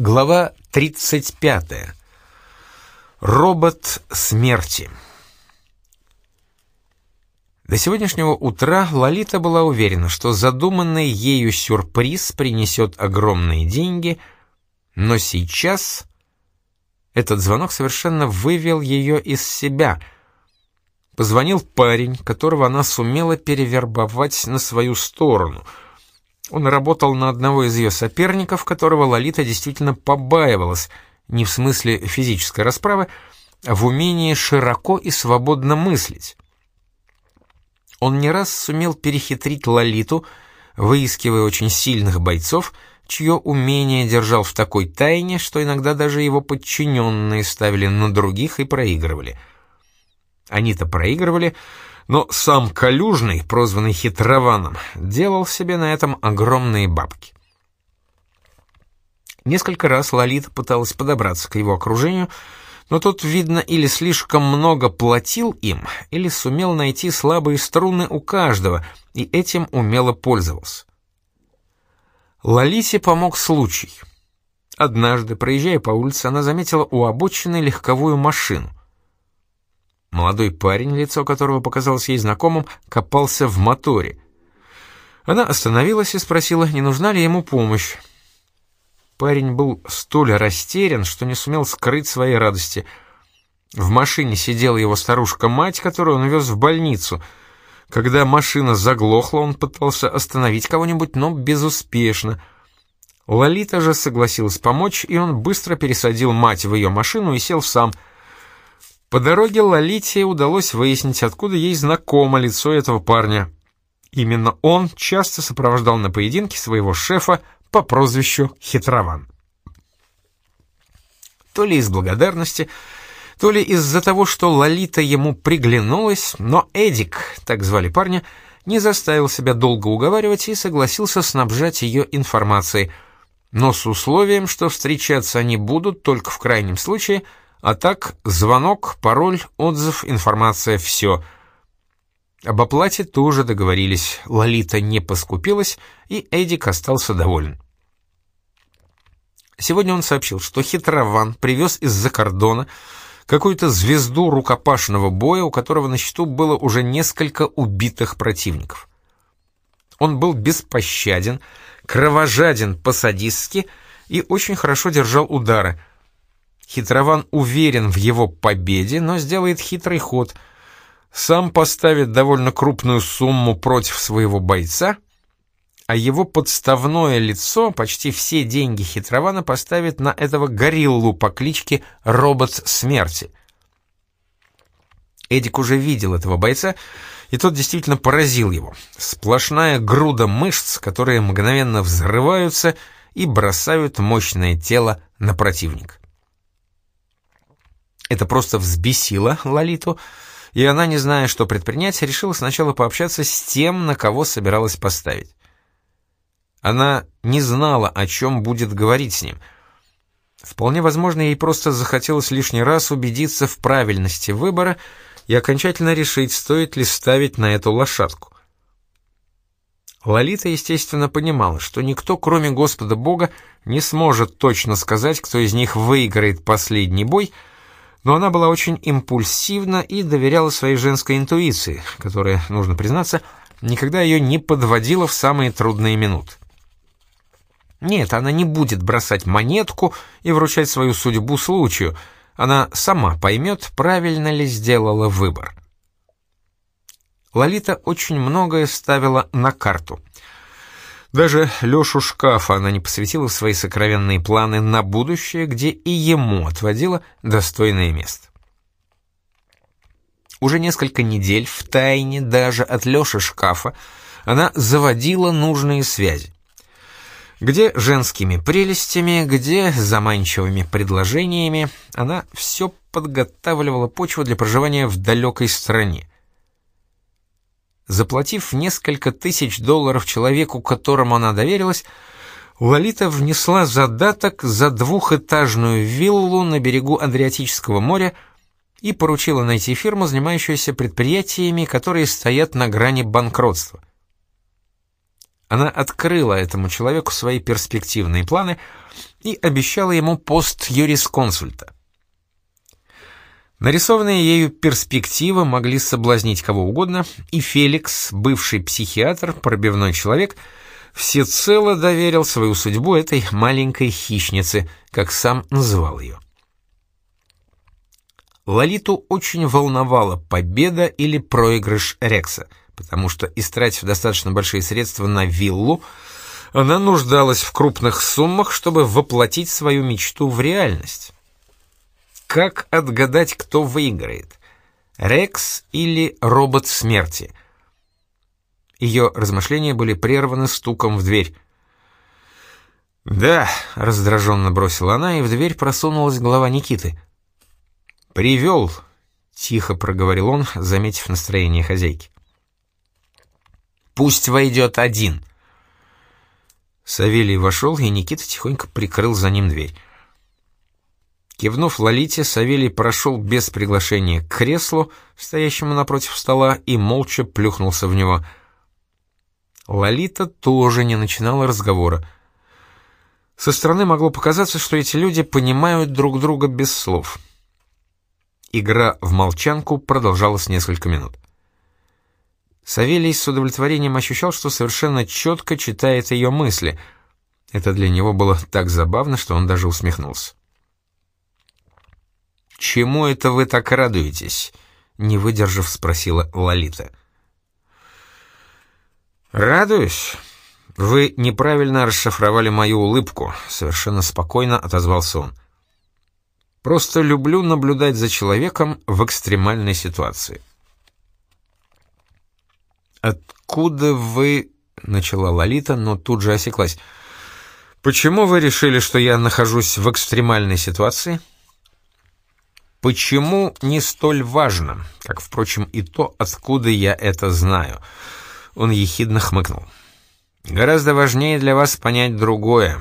Глава 35. Робот смерти. До сегодняшнего утра Лолита была уверена, что задуманный ею сюрприз принесет огромные деньги, но сейчас этот звонок совершенно вывел ее из себя. Позвонил парень, которого она сумела перевербовать на свою сторону — он работал на одного из ее соперников, которого Лолита действительно побаивалась, не в смысле физической расправы, а в умении широко и свободно мыслить. Он не раз сумел перехитрить Лолиту, выискивая очень сильных бойцов, чье умение держал в такой тайне, что иногда даже его подчиненные ставили на других и проигрывали. Они-то проигрывали, но сам Калюжный, прозванный Хитрованом, делал себе на этом огромные бабки. Несколько раз Лолита пыталась подобраться к его окружению, но тот, видно, или слишком много платил им, или сумел найти слабые струны у каждого, и этим умело пользовался. Лолите помог случай. Однажды, проезжая по улице, она заметила у обочины легковую машину. Молодой парень, лицо которого показалось ей знакомым, копался в моторе. Она остановилась и спросила, не нужна ли ему помощь. Парень был столь растерян, что не сумел скрыть своей радости. В машине сидела его старушка-мать, которую он вез в больницу. Когда машина заглохла, он пытался остановить кого-нибудь, но безуспешно. Лолита же согласилась помочь, и он быстро пересадил мать в ее машину и сел сам — по дороге Лолите удалось выяснить, откуда ей знакомо лицо этого парня. Именно он часто сопровождал на поединке своего шефа по прозвищу Хитрован. То ли из благодарности, то ли из-за того, что Лолита ему приглянулась, но Эдик, так звали парня, не заставил себя долго уговаривать и согласился снабжать ее информацией, но с условием, что встречаться они будут только в крайнем случае – а так, звонок, пароль, отзыв, информация, все. Об оплате тоже договорились, Лолита не поскупилась, и Эдик остался доволен. Сегодня он сообщил, что хитрован привез из-за кордона какую-то звезду рукопашного боя, у которого на счету было уже несколько убитых противников. Он был беспощаден, кровожаден по-садистски и очень хорошо держал удары — Хитрован уверен в его победе, но сделает хитрый ход. Сам поставит довольно крупную сумму против своего бойца, а его подставное лицо почти все деньги Хитрована поставит на этого гориллу по кличке Робот Смерти. Эдик уже видел этого бойца, и тот действительно поразил его. Сплошная груда мышц, которые мгновенно взрываются и бросают мощное тело на противника. Это просто взбесило Лолиту, и она, не зная, что предпринять, решила сначала пообщаться с тем, на кого собиралась поставить. Она не знала, о чем будет говорить с ним. Вполне возможно, ей просто захотелось лишний раз убедиться в правильности выбора и окончательно решить, стоит ли ставить на эту лошадку. Лолита, естественно, понимала, что никто, кроме Господа Бога, не сможет точно сказать, кто из них выиграет последний бой — но она была очень импульсивна и доверяла своей женской интуиции, которая, нужно признаться, никогда ее не подводила в самые трудные минуты. Нет, она не будет бросать монетку и вручать свою судьбу случаю, она сама поймет, правильно ли сделала выбор. Лолита очень многое ставила на карту — даже Лешу Шкафа она не посвятила в свои сокровенные планы на будущее, где и ему отводила достойное место. Уже несколько недель в тайне даже от Леши Шкафа она заводила нужные связи. Где женскими прелестями, где заманчивыми предложениями, она все подготавливала почву для проживания в далекой стране. Заплатив несколько тысяч долларов человеку, которому она доверилась, Лолита внесла задаток за двухэтажную виллу на берегу Адриатического моря и поручила найти фирму, занимающуюся предприятиями, которые стоят на грани банкротства. Она открыла этому человеку свои перспективные планы, и обещала ему пост юрисконсульта. Нарисованные ею перспективы могли соблазнить кого угодно, и Феликс, бывший психиатр, пробивной человек, всецело доверил свою судьбу этой маленькой хищнице, как сам называл ее. Лолиту очень волновала победа или проигрыш Рекса, потому что, истратив достаточно большие средства на виллу, она нуждалась в крупных суммах, чтобы воплотить свою мечту в реальность. Как отгадать, кто выиграет? Рекс или робот смерти? Ее размышления были прерваны стуком в дверь. «Да», — раздраженно бросила она, и в дверь просунулась голова Никиты. «Привел», — тихо проговорил он, заметив настроение хозяйки. «Пусть войдет один». Савелий вошел, и Никита тихонько прикрыл за ним дверь. Кивнув Лолите, Савелий прошел без приглашения к креслу, стоящему напротив стола, и молча плюхнулся в него. Лолита тоже не начинала разговора. Со стороны могло показаться, что эти люди понимают друг друга без слов. Игра в молчанку продолжалась несколько минут. Савелий с удовлетворением ощущал, что совершенно четко читает ее мысли. Это для него было так забавно, что он даже усмехнулся. «Чему это вы так радуетесь?» — не выдержав, спросила Лолита. «Радуюсь. Вы неправильно расшифровали мою улыбку», — совершенно спокойно отозвался он. Просто люблю наблюдать за человеком в экстремальной ситуации. «Откуда вы...» — начала Лолита, но тут же осеклась. «Почему вы решили, что я нахожусь в экстремальной ситуации?» «Почему не столь важно, как, впрочем, и то, откуда я это знаю?» Он ехидно хмыкнул. «Гораздо важнее для вас понять другое.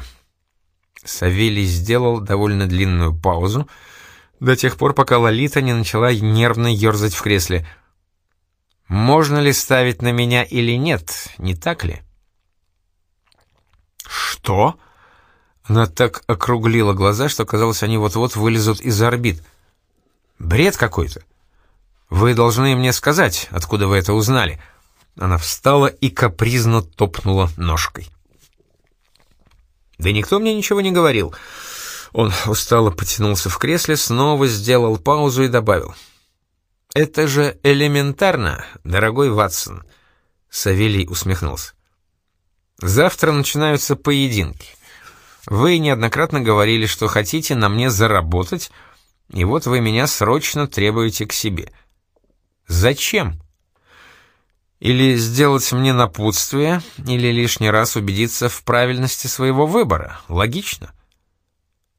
Савелий сделал довольно длинную паузу, до тех пор, пока Лолита не начала нервно ерзать в кресле. «Можно ли ставить на меня или нет, не так ли?» «Что?» Она так округлила глаза, что казалось, они вот-вот вылезут из орбит. «Бред какой-то! Вы должны мне сказать, откуда вы это узнали». Она встала и капризно топнула ножкой. Да никто мне ничего не говорил. Он устало потянулся в кресле, снова сделал паузу и добавил. «Это же элементарно, дорогой Ватсон», — Савелий усмехнулся. «Завтра начинаются поединки. Вы неоднократно говорили, что хотите на мне заработать, и вот вы меня срочно требуете к себе. Зачем?» Или сделать мне напутствие, или лишний раз убедиться в правильности своего выбора. Логично.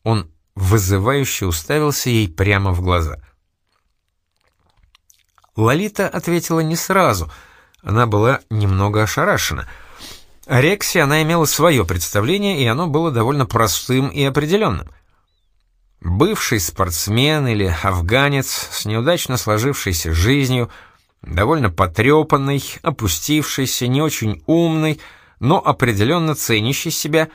Он вызывающе уставился ей прямо в глаза. Лолита ответила не сразу. Она была немного ошарашена. О Рексе она имела свое представление, и оно было довольно простым и определенным. Бывший спортсмен или афганец с неудачно сложившейся жизнью — довольно потрепанный, опустившийся, не очень умный, но определенно ценящий себя,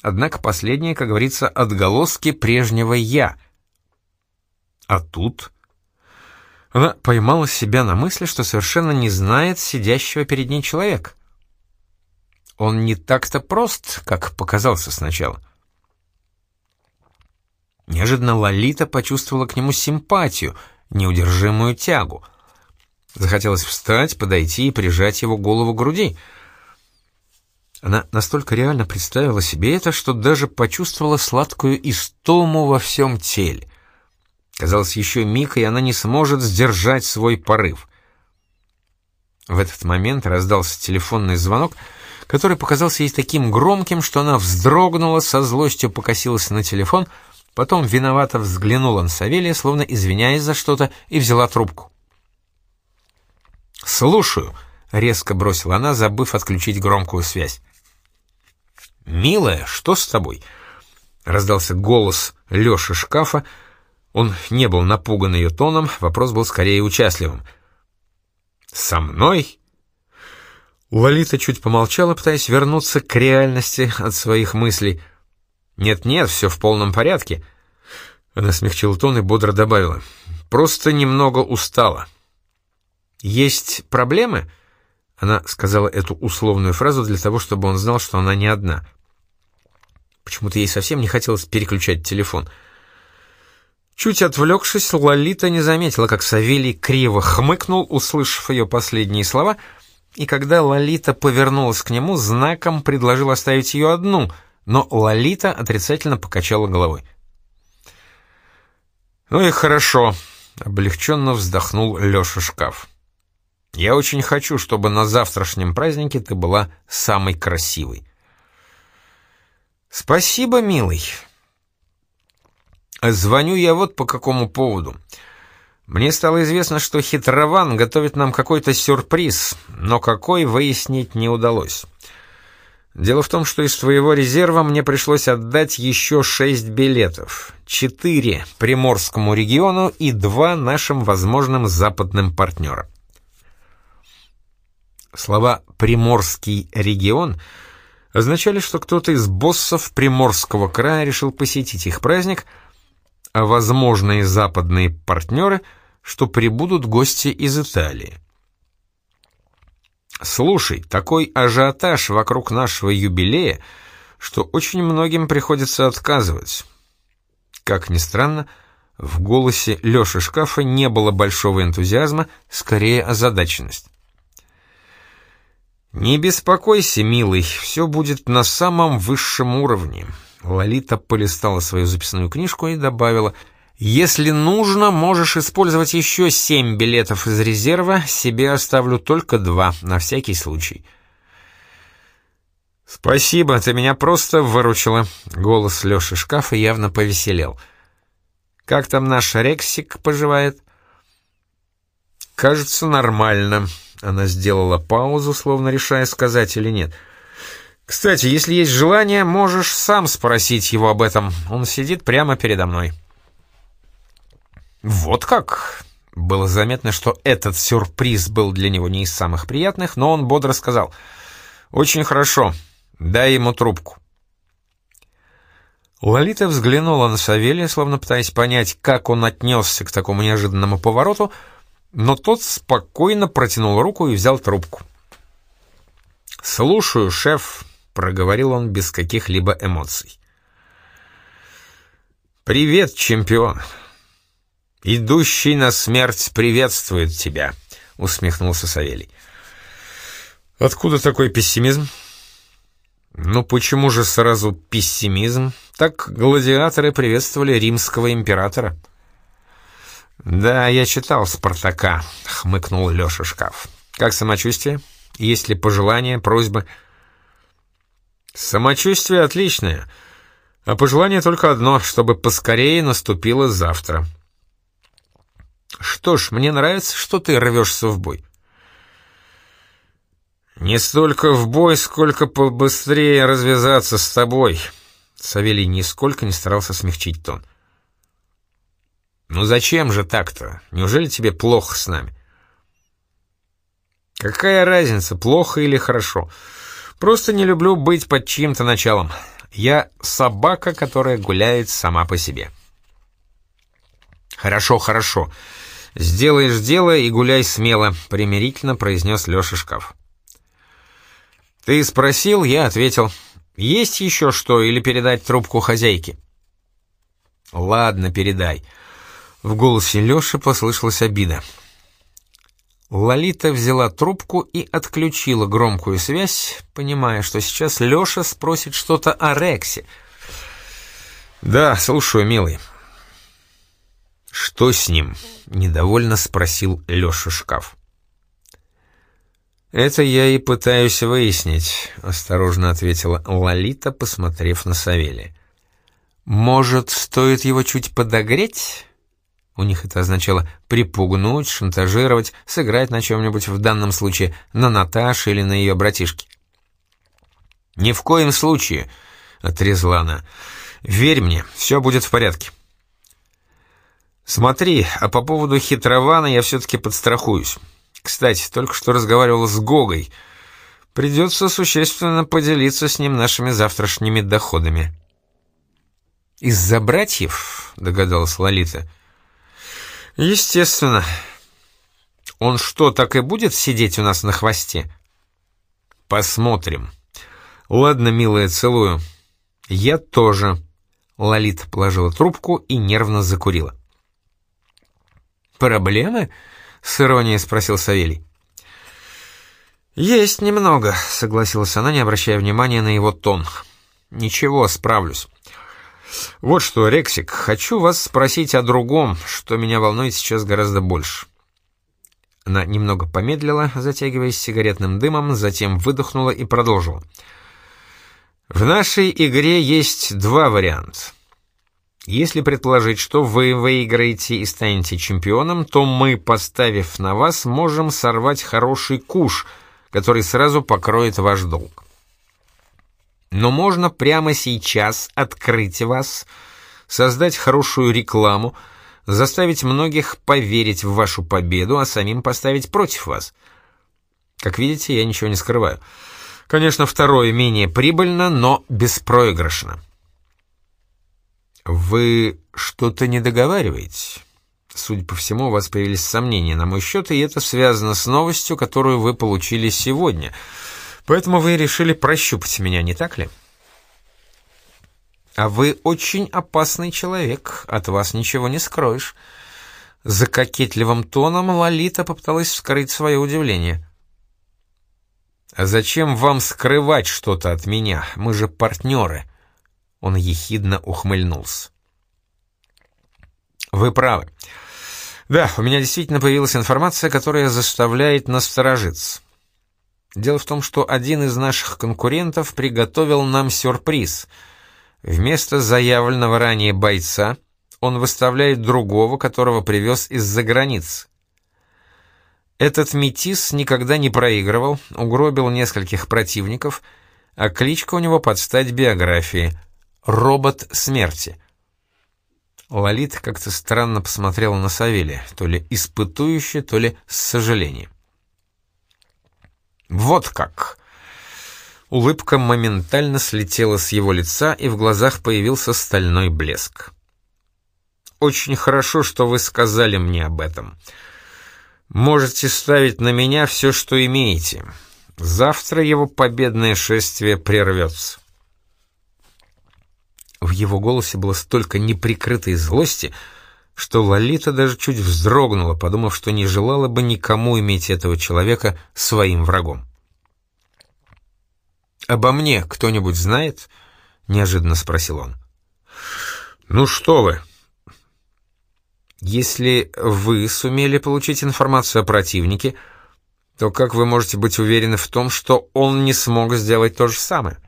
однако последнее, как говорится, отголоски прежнего «я». А тут... Она поймала себя на мысли, что совершенно не знает сидящего перед ней человека. Он не так-то прост, как показался сначала. Неожиданно Лолита почувствовала к нему симпатию, неудержимую тягу — Захотелось встать, подойти и прижать его голову к груди. Она настолько реально представила себе это, что даже почувствовала сладкую истому во всем теле. Казалось, еще миг, и она не сможет сдержать свой порыв. В этот момент раздался телефонный звонок, который показался ей таким громким, что она вздрогнула, со злостью покосилась на телефон, потом виновато взглянула на Савелия, словно извиняясь за что-то, и взяла трубку. «Слушаю», — резко бросила она, забыв отключить громкую связь. «Милая, что с тобой?» — раздался голос Лёши шкафа. Он не был напуган ее тоном, вопрос был скорее участливым. «Со мной?» Лолита чуть помолчала, пытаясь вернуться к реальности от своих мыслей. «Нет-нет, все в полном порядке». Она смягчила тон и бодро добавила. «Просто немного устала». «Есть проблемы?» Она сказала эту условную фразу для того, чтобы он знал, что она не одна. Почему-то ей совсем не хотелось переключать телефон. Чуть отвлекшись, Лолита не заметила, как Савелий криво хмыкнул, услышав ее последние слова, и когда Лолита повернулась к нему, знаком предложил оставить ее одну, но Лолита отрицательно покачала головой. «Ну и хорошо», — облегченно вздохнул Леша Шкаф. «Я очень хочу, чтобы на завтрашнем празднике ты была самой красивой». «Спасибо, милый». «Звоню я вот по какому поводу. Мне стало известно, что хитрован готовит нам какой-то сюрприз, но какой выяснить не удалось». Дело в том, что из твоего резерва мне пришлось отдать еще шесть билетов. Четыре Приморскому региону и два нашим возможным западным партнерам. Слова «Приморский регион» означали, что кто-то из боссов Приморского края решил посетить их праздник, а возможные западные партнеры, что прибудут гости из Италии. Слушай, такой ажиотаж вокруг нашего юбилея, что очень многим приходится отказывать. Как ни странно, в голосе Лёши Шкафа не было большого энтузиазма, скорее озадаченность. «Не беспокойся, милый, все будет на самом высшем уровне». Лолита полистала свою записную книжку и добавила — если нужно, можешь использовать еще семь билетов из резерва, себе оставлю только два, на всякий случай. «Спасибо, ты меня просто выручила», — голос Лёши шкафа явно повеселел. «Как там наш Рексик поживает?» «Кажется, нормально», — она сделала паузу, словно решая, сказать или нет. «Кстати, если есть желание, можешь сам спросить его об этом. Он сидит прямо передо мной». «Вот как!» Было заметно, что этот сюрприз был для него не из самых приятных, но он бодро сказал «Очень хорошо, дай ему трубку». Лолита взглянула на Савелия, словно пытаясь понять, как он отнесся к такому неожиданному повороту, но тот спокойно протянул руку и взял трубку. «Слушаю, шеф», — проговорил он без каких-либо эмоций. «Привет, чемпион. «Идущий на смерть приветствует тебя», — усмехнулся Савелий. «Откуда такой пессимизм?» «Ну почему же сразу пессимизм? Так гладиаторы приветствовали римского императора». «Да, я читал «Спартака», — хмыкнул Леша Шкаф. «Как самочувствие? Есть ли пожелания, просьбы?» «Самочувствие отличное, а пожелание только одно, чтобы поскорее наступило завтра». Что ж, мне нравится, что ты рвешься в бой. Не столько в бой, сколько побыстрее развязаться с тобой. Савелий нисколько не старался смягчить тон. Ну зачем же так-то? Неужели тебе плохо с нами? Какая разница, плохо или хорошо? Просто не люблю быть под чьим-то началом. Я собака, которая гуляет сама по себе. Хорошо, хорошо. «Сделаешь дело и гуляй смело», — примирительно произнес Леша Шкаф. «Ты спросил, я ответил. Есть еще что или передать трубку хозяйке?» «Ладно, передай». В голосе Леши послышалась обида. Лолита взяла трубку и отключила громкую связь, понимая, что сейчас Леша спросит что-то о Рексе. «Да, слушаю, милый». «Что с ним?» — недовольно спросил Леша Шкаф. «Это я и пытаюсь выяснить», — осторожно ответила Лолита, посмотрев на Савелия. «Может, стоит его чуть подогреть?» У них это означало припугнуть, шантажировать, сыграть на чем-нибудь, в данном случае на Наташе или на ее братишке. «Ни в коем случае», — отрезала она. «Верь мне, все будет в порядке». Смотри, а по поводу хитрована я все-таки подстрахуюсь. Кстати, только что разговаривал с Гогой. Придется существенно поделиться с ним нашими завтрашними доходами. «Из-за братьев?» — догадалась Лолита. «Естественно. Он что, так и будет сидеть у нас на хвосте?» «Посмотрим. Ладно, милая, целую. Я тоже». Лолита положила трубку и нервно закурила. «Проблемы?» — с иронией спросил Савелий. «Есть немного», — согласилась она, не обращая внимания на его тон. «Ничего, справлюсь. Вот что, Рексик, хочу вас спросить о другом, что меня волнует сейчас гораздо больше». Она немного помедлила, затягиваясь сигаретным дымом, затем выдохнула и продолжила. «В нашей игре есть два варианта. Если предположить, что вы выиграете и станете чемпионом, то мы, поставив на вас, можем сорвать хороший куш, который сразу покроет ваш долг. Но можно прямо сейчас открыть вас, создать хорошую рекламу, заставить многих поверить в вашу победу, а самим поставить против вас. Как видите, я ничего не скрываю. Конечно, второе менее прибыльно, но беспроигрышно. Вы что-то не договариваете? Судя по всему, у вас появились сомнения на мой счет, и это связано с новостью, которую вы получили сегодня. Поэтому вы решили прощупать меня, не так ли? А вы очень опасный человек, от вас ничего не скроешь. За кокетливым тоном Лолита попыталась скрыть свое удивление. «А зачем вам скрывать что-то от меня? Мы же партнеры». Он ехидно ухмыльнулся. «Вы правы. Да, у меня действительно появилась информация, которая заставляет насторожиться. Дело в том, что один из наших конкурентов приготовил нам сюрприз. Вместо заявленного ранее бойца он выставляет другого, которого привез из-за границы. Этот метис никогда не проигрывал, угробил нескольких противников, а кличка у него под стать биографии — Робот смерти. Лолита как-то странно посмотрела на Савелия, то ли испытующе, то ли с сожалением. «Вот как!» Улыбка моментально слетела с его лица, и в глазах появился стальной блеск. «Очень хорошо, что вы сказали мне об этом. Можете ставить на меня все, что имеете. Завтра его победное шествие прервется». В его голосе было столько неприкрытой злости, что Лолита даже чуть вздрогнула, подумав, что не желала бы никому иметь этого человека своим врагом. «Обо мне кто-нибудь знает?» — неожиданно спросил он. «Ну что вы!» «Если вы сумели получить информацию о противнике, то как вы можете быть уверены в том, что он не смог сделать то же самое?»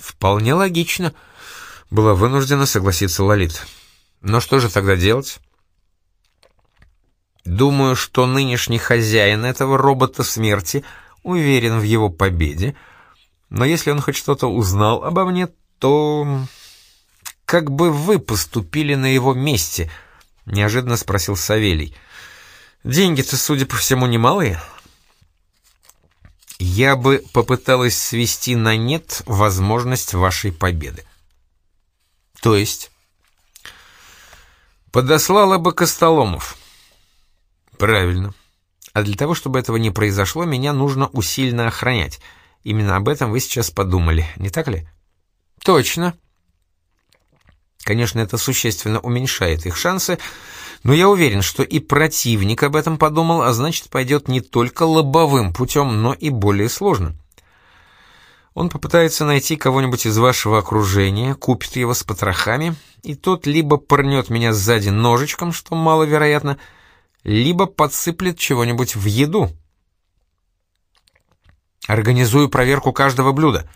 «Вполне логично», — была вынуждена согласиться Лолит. «Но что же тогда делать?» «Думаю, что нынешний хозяин этого робота смерти уверен в его победе, но если он хоть что-то узнал обо мне, то... как бы вы поступили на его месте?» — неожиданно спросил Савелий. «Деньги-то, судя по всему, немалые?» Я бы попыталась свести на нет возможность вашей победы. То есть? Подослала бы Костоломов. Правильно. А для того, чтобы этого не произошло, меня нужно усиленно охранять. Именно об этом вы сейчас подумали, не так ли? Точно. Конечно, это существенно уменьшает их шансы, но я уверен, что и противник об этом подумал, а значит, пойдет не только лобовым путем, но и более сложным. Он попытается найти кого-нибудь из вашего окружения, купит его с потрохами, и тот либо пырнет меня сзади ножичком, что маловероятно, либо подсыплет чего-нибудь в еду. Организую проверку каждого блюда.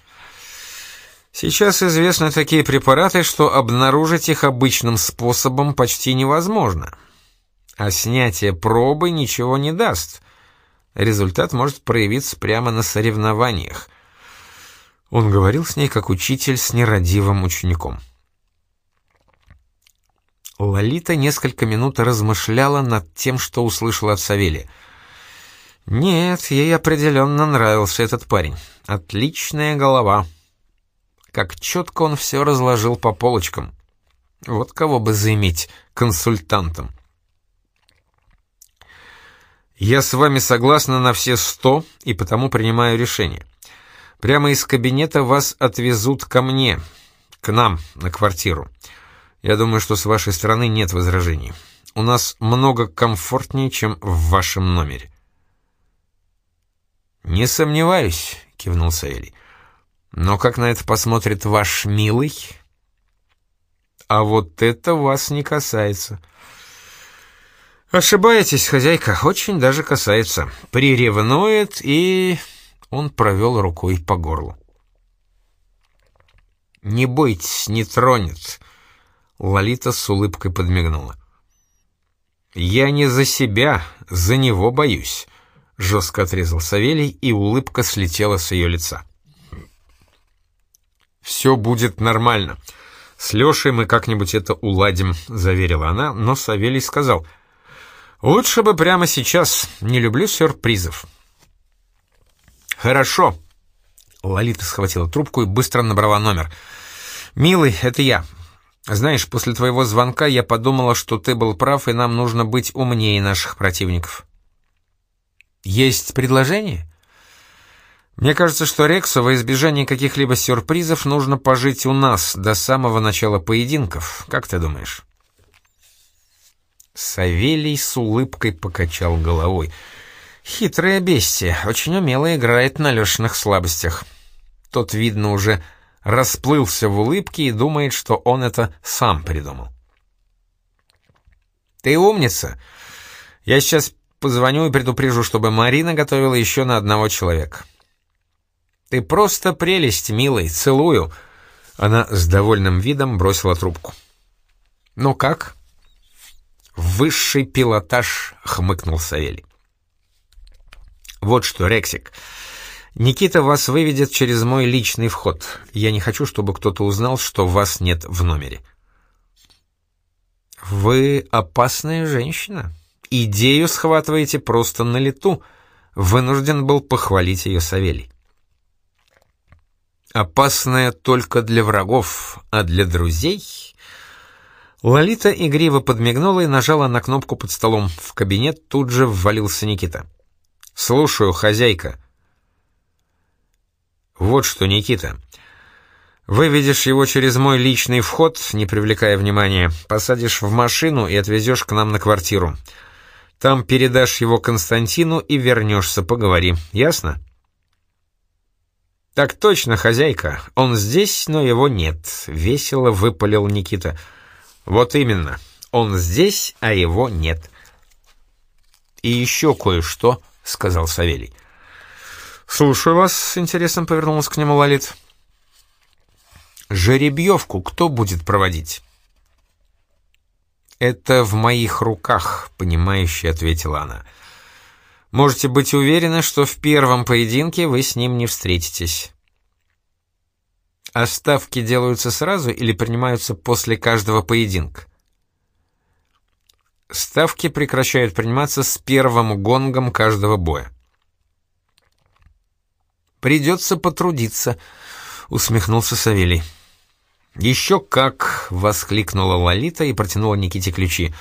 Сейчас известны такие препараты, что обнаружить их обычным способом почти невозможно. А снятие пробы ничего не даст. Результат может проявиться прямо на соревнованиях. Он говорил с ней как учитель с нерадивым учеником. Лолита несколько минут размышляла над тем, что услышала от Савелия. Нет, ей определенно нравился этот парень. Отличная голова. Как четко он все разложил по полочкам. Вот кого бы заиметь консультантом. Я с вами согласна на все сто и потому принимаю решение. Прямо из кабинета вас отвезут ко мне, к нам, на квартиру. Я думаю, что с вашей стороны нет возражений. У нас много комфортнее, чем в вашем номере. «Не сомневаюсь», — кивнул Савелий. «Но как на это посмотрит ваш милый?» «А вот это вас не касается». «Ошибаетесь, хозяйка, очень даже касается. Приревнует и...» Он провел рукой по горлу. «Не бойтесь, не тронет», — Лолита с улыбкой подмигнула. «Я не за себя, за него боюсь», — жестко отрезал Савелий, и улыбка слетела с ее лица. «Все будет нормально. С Лешей мы как-нибудь это уладим», — заверила она, но Савелий сказал, «Лучше бы прямо сейчас, не люблю сюрпризов». «Хорошо». Лолита схватила трубку и быстро набрала номер. «Милый, это я. Знаешь, после твоего звонка я подумала, что ты был прав, и нам нужно быть умнее наших противников». «Есть предложение?» «Мне кажется, что Рексу во избежание каких-либо сюрпризов нужно пожить у нас до самого начала поединков. Как ты думаешь?» Савелий с улыбкой покачал головой. «Хитрое бестие, очень умело играет на Лешиных слабостях. Тот, видно, уже расплылся в улыбке и думает, что он это сам придумал. «Ты умница. Я сейчас позвоню и предупрежу, чтобы Марина готовила еще на одного человека». «Ты просто прелесть, милый, целую!» Она с довольным видом бросила трубку. «Ну как?» «Высший пилотаж», — хмыкнул Савелий. «Вот что, Рексик, Никита вас выведет через мой личный вход. Я не хочу, чтобы кто-то узнал, что вас нет в номере». «Вы опасная женщина. Идею схватываете просто на лету», — вынужден был похвалить ее Савелий. «Опасная только для врагов, а для друзей...» Лолита игриво подмигнула и нажала на кнопку под столом. В кабинет тут же ввалился Никита. «Слушаю, хозяйка», «Вот что, Никита. Выведешь его через мой личный вход, не привлекая внимания, посадишь в машину и отвезешь к нам на квартиру. Там передашь его Константину и вернешься, поговори. Ясно?» «Так точно, хозяйка. Он здесь, но его нет», — весело выпалил Никита. «Вот именно. Он здесь, а его нет». «И еще кое-что», — сказал Савелий. «Слушаю вас», — с интересом повернулась к нему Лолит. «Жеребьевку кто будет проводить?» «Это в моих руках», — понимающе ответила она. «Можете быть уверены, что в первом поединке вы с ним не встретитесь». «А ставки делаются сразу или принимаются после каждого поединка?» Ставки прекращают приниматься с первым гонгом каждого боя. Придется потрудиться», — усмехнулся Савелий. «Еще как!» — воскликнула Лолита и протянула Никите ключи.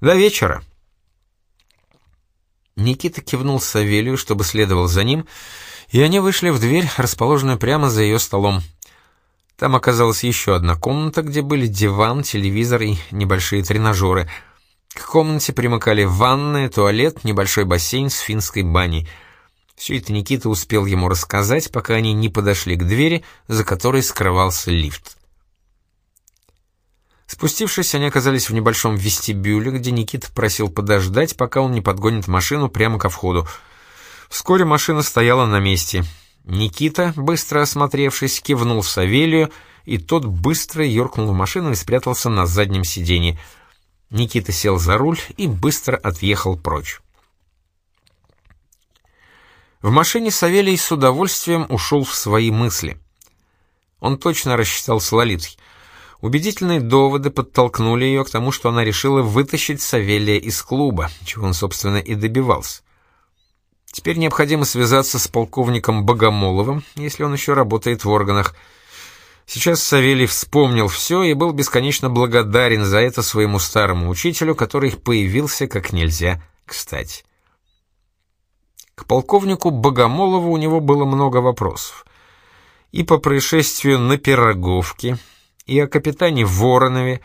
«До вечера!» Никита кивнул Савелию, чтобы следовал за ним, и они вышли в дверь, расположенную прямо за ее столом. Там оказалась еще одна комната, где были диван, телевизор и небольшие тренажеры. К комнате примыкали ванная, туалет, небольшой бассейн с финской баней — все это Никита успел ему рассказать, пока они не подошли к двери, за которой скрывался лифт. Спустившись, они оказались в небольшом вестибюле, где Никита просил подождать, пока он не подгонит машину прямо ко входу. Вскоре машина стояла на месте. Никита, быстро осмотревшись, кивнул Савелию, и тот быстро юркнул в машину и спрятался на заднем сиденье. Никита сел за руль и быстро отъехал прочь. В машине Савелий с удовольствием ушел в свои мысли. Он точно рассчитал с. Убедительные доводы подтолкнули ее к тому, что она решила вытащить Савелия из клуба, чего он, собственно, и добивался. Теперь необходимо связаться с полковником Богомоловым, если он еще работает в органах. Сейчас Савелий вспомнил все и был бесконечно благодарен за это своему старому учителю, который появился как нельзя кстати. К полковнику Богомолову у него было много вопросов. И по происшествию на Пироговке, и о капитане Воронове,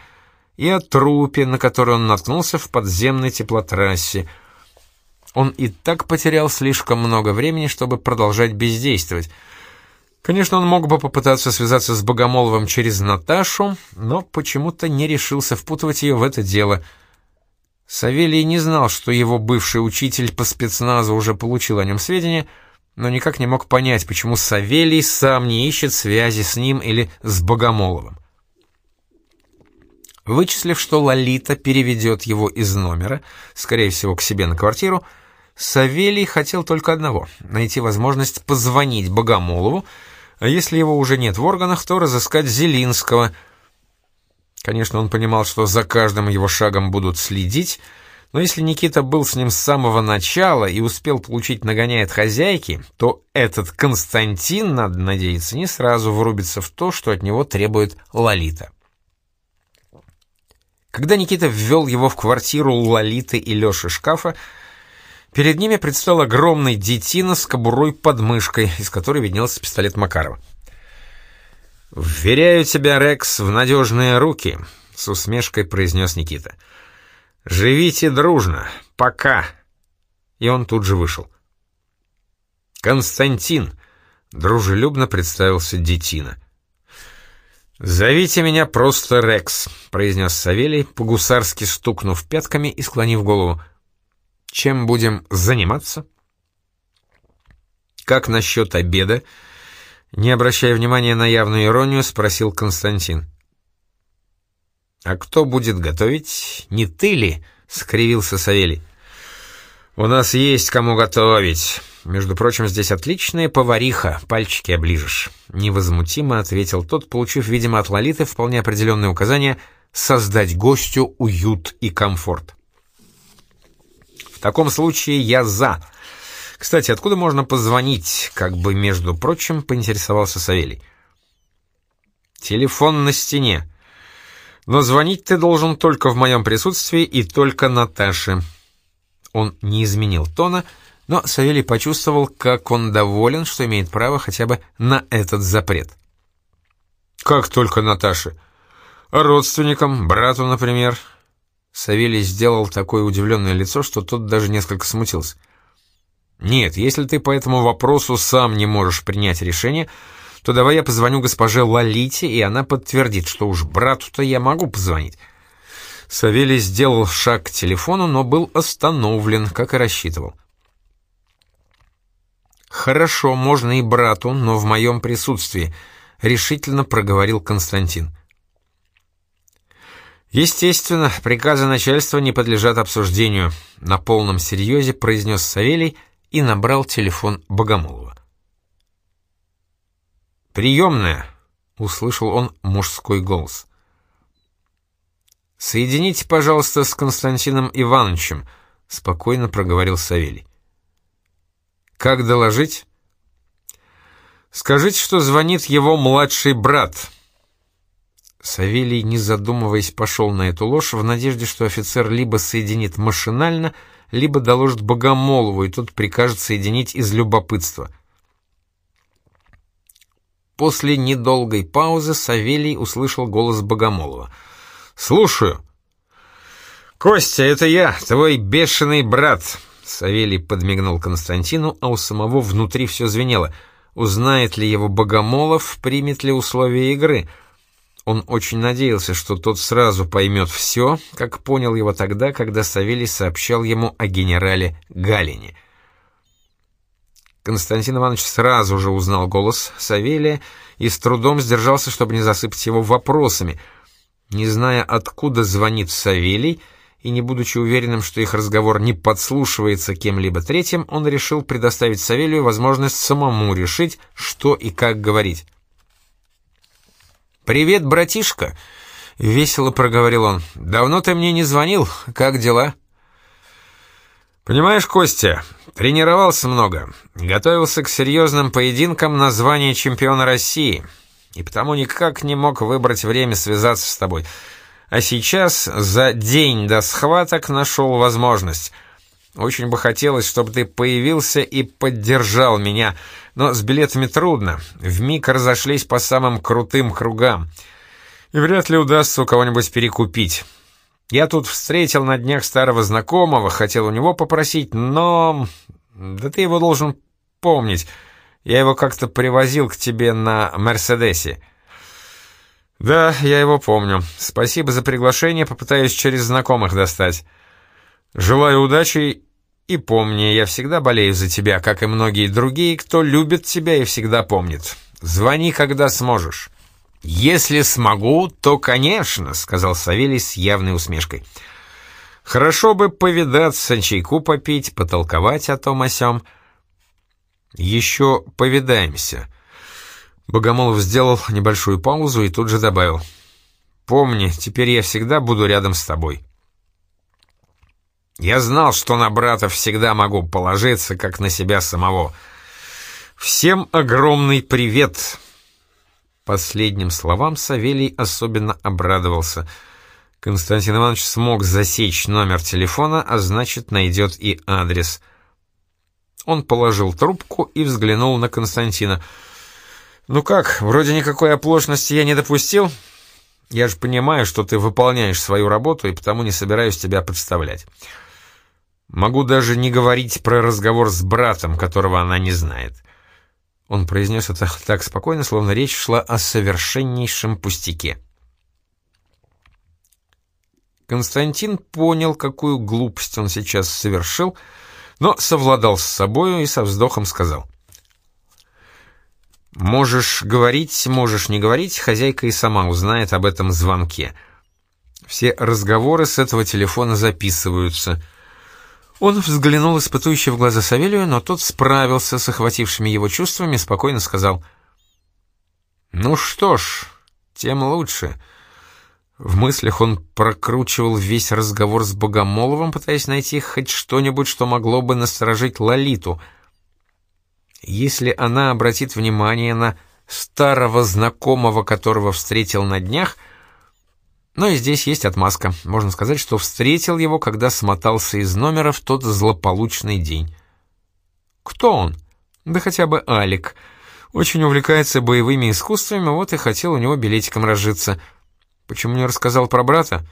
и о трупе, на который он наткнулся в подземной теплотрассе. Он и так потерял слишком много времени, чтобы продолжать бездействовать. Конечно, он мог бы попытаться связаться с Богомоловым через Наташу, но почему-то не решился впутывать ее в это дело. Савелий не знал, что его бывший учитель по спецназу уже получил о нем сведения, но никак не мог понять, почему Савелий сам не ищет связи с ним или с Богомоловым. Вычислив, что Лолита переведет его из номера, скорее всего, к себе на квартиру, Савелий хотел только одного — найти возможность позвонить Богомолову, а если его уже нет в органах, то разыскать Зелинского. Конечно, он понимал, что за каждым его шагом будут следить, но если Никита был с ним с самого начала и успел получить нагоняй от хозяйки, то этот Константин, надо надеяться, не сразу врубится в то, что от него требует Лолита. Когда Никита ввел его в квартиру Лолиты и Леши шкафа, перед ними предстал огромный детина с кобурой под мышкой, из которой виднелся пистолет Макарова. «Вверяю тебя, Рекс, в надежные руки», — с усмешкой произнес Никита. «Живите дружно. Пока». И он тут же вышел. «Константин», — дружелюбно представился детина. «Зовите меня просто Рекс», — произнес Савелий, по-гусарски стукнув пятками и склонив голову. «Чем будем заниматься?» «Как насчет обеда?» Не обращая внимания на явную иронию, спросил Константин. «А кто будет готовить? Не ты ли?» — скривился Савелий. «У нас есть кому готовить. Между прочим, здесь отличная повариха, пальчики оближешь», — невозмутимо ответил тот, получив, видимо, от Лолиты вполне определенное указание создать гостю уют и комфорт. «В таком случае я за. Кстати, откуда можно позвонить?» — как бы, между прочим, поинтересовался Савелий. «Телефон на стене. Но звонить ты должен только в моем присутствии и только Наташе». Он не изменил тона, — но Савелий почувствовал, как он доволен, что имеет право хотя бы на этот запрет. «Как только Наташе? А родственникам, брату, например?» Савелий сделал такое удивленное лицо, что тот даже несколько смутился. «Нет, если ты по этому вопросу сам не можешь принять решение, то давай я позвоню госпоже Лолите, и она подтвердит, что уж брату-то я могу позвонить». Савелий сделал шаг к телефону, но был остановлен, как и рассчитывал. «Хорошо, можно и брату, но в моем присутствии», — решительно проговорил Константин. «Естественно, приказы начальства не подлежат обсуждению», — на полном серьезе произнес Савелий и набрал телефон Богомолова. «Приемная», — услышал он мужской голос. «Соедините, пожалуйста, с Константином Ивановичем», — спокойно проговорил Савелий. «Как доложить?» «Скажите, что звонит его младший брат». Савелий, не задумываясь, пошел на эту ложь в надежде, что офицер либо соединит машинально, либо доложит Богомолову, и тот прикажет соединить из любопытства. После недолгой паузы Савелий услышал голос Богомолова. «Слушаю». «Костя, это я, твой бешеный брат. Савелий подмигнул Константину, а у самого внутри все звенело. Узнает ли его Богомолов, примет ли условия игры? Он очень надеялся, что тот сразу поймет все, как понял его тогда, когда Савелий сообщал ему о генерале Галине. Константин Иванович сразу же узнал голос Савелия и с трудом сдержался, чтобы не засыпать его вопросами. Не зная, откуда звонит Савелий, и не будучи уверенным, что их разговор не подслушивается кем-либо третьим, он решил предоставить Савелию возможность самому решить, что и как говорить. «Привет, братишка!» — весело проговорил он. «Давно ты мне не звонил. Как дела?» «Понимаешь, Костя, тренировался много, готовился к серьезным поединкам на звание чемпиона России. и потому никак не мог выбрать время связаться с тобой. А сейчас, за день до схваток, нашел возможность. Очень бы хотелось, чтобы ты появился и поддержал меня, но с билетами трудно, вмиг разошлись по самым крутым кругам, и вряд ли удастся у кого-нибудь перекупить». Я тут встретил на днях старого знакомого, хотел у него попросить, но... Да ты его должен помнить. Я его как-то привозил к тебе на Мерседесе. Да, я его помню. Спасибо за приглашение, попытаюсь через знакомых достать. Желаю удачи и помни, я всегда болею за тебя, как и многие другие, кто любит тебя и всегда помнит. Звони, когда сможешь. «Если смогу, то, конечно», — сказал Савелий с явной усмешкой. «Хорошо бы повидаться, чайку попить, потолковать о том о сём». «Еще повидаемся». Богомолов сделал небольшую паузу и тут же добавил. «Помни, теперь я всегда буду рядом с тобой». Я знал, что на брата всегда могу положиться, как на себя самого. «Всем огромный привет!» Последним словам Савелий особенно обрадовался. Константин Иванович смог засечь номер телефона, а значит, найдет и адрес. Он положил трубку и взглянул на Константина. «Ну как, вроде никакой оплошности я не допустил? Я же понимаю, что ты выполняешь свою работу, и потому не собираюсь тебя подставлять. Могу даже не говорить про разговор с братом, которого она не знает. Он произнес это так спокойно, словно речь шла о совершеннейшем пустяке. Константин понял, какую глупость он сейчас совершил, но совладал с собою и со вздохом сказал. «Можешь говорить, можешь не говорить, хозяйка и сама узнает об этом звонке. Все разговоры с этого телефона записываются». Он взглянул испытующе в глаза Савелию, но тот справился с охватившими его чувствами спокойно сказал. «Ну что ж, тем лучше». В мыслях он прокручивал весь разговор с Богомоловым, пытаясь найти хоть что-нибудь, что могло бы насторожить Лолиту. Если она обратит внимание на старого знакомого, которого встретил на днях — но и здесь есть отмазка. Можно сказать, что встретил его, когда смотался из номера в тот злополучный день. Кто он? Да хотя бы Алик. Очень увлекается боевыми искусствами, вот и хотел у него билетиком разжиться. Почему не рассказал про брата?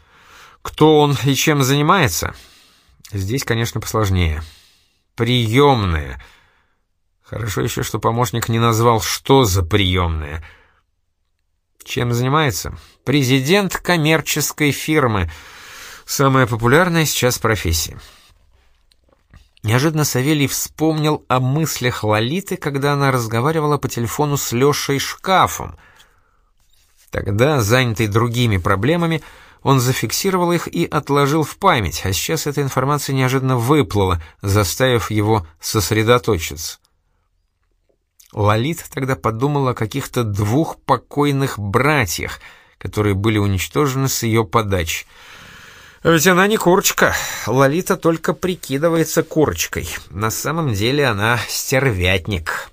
Кто он и чем занимается? Здесь, конечно, посложнее. Приемная. Хорошо еще, что помощник не назвал, что за приемная — чем занимается? Президент коммерческой фирмы. Самая популярная сейчас профессия. Неожиданно Савелий вспомнил о мыслях Лолиты, когда она разговаривала по телефону с Лешей Шкафом. Тогда, занятый другими проблемами, он зафиксировал их и отложил в память, а сейчас эта информация неожиданно выплыла, заставив его сосредоточиться. Лолит тогда подумала о каких-то двух покойных братьях, которые были уничтожены с ее подачи. А ведь она не курочка. Лолита только прикидывается курочкой. На самом деле она стервятник.